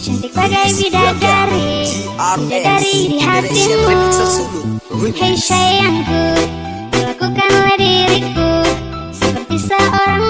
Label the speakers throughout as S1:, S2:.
S1: bidadari Bidadari di hatimu. Hei sayangku Lakukanlah diriku Seperti seorang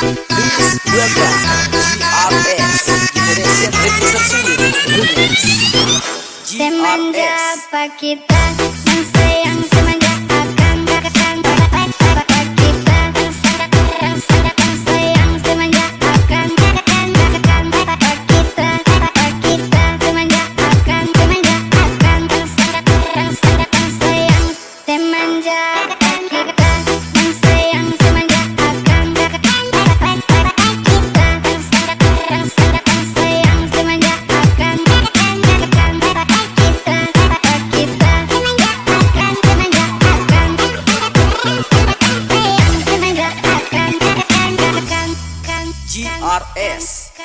S1: apa kita? Yang sayang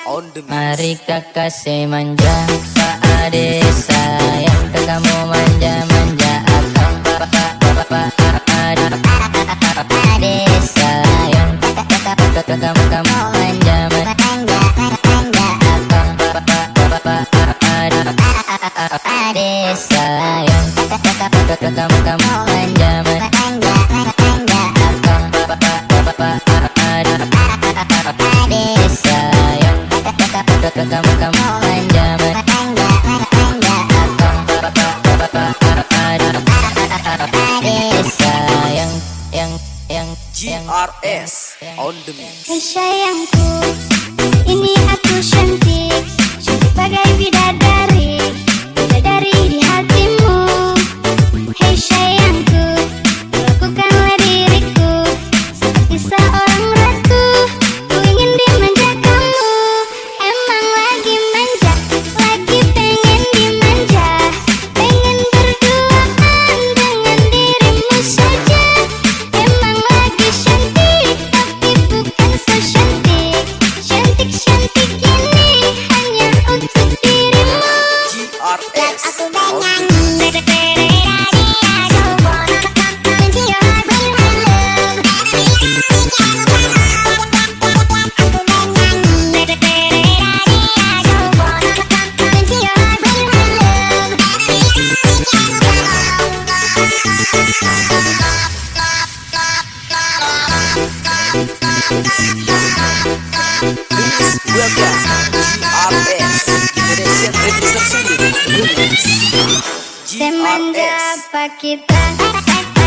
S2: Mari kakak semanja Pak Ade sayang Kakakmu manja-manja Akang bapak bapak Ade sayang Kakak manja-manja bapak Ade sayang Kakak manja-manja
S3: GRS on the mix.
S1: Sayangku, ini aku cantik Cantik-cantik ini Semanja
S3: GRS
S1: apa kita?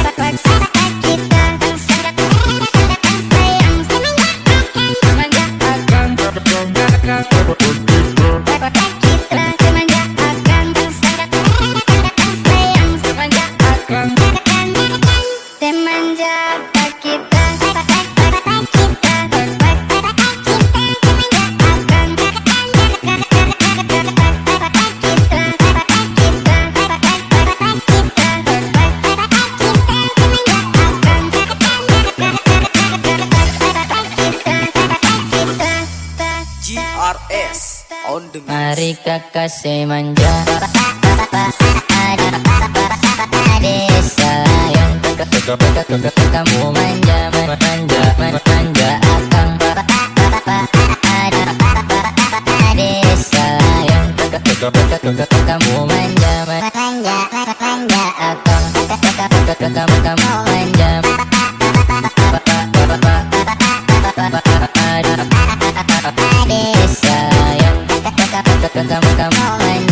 S1: Apa kita
S3: GRS on the mix.
S2: Mari kakak semanja kamu manja manja manja Akang kamu Yes, I am. Come, come, come, come, come, come,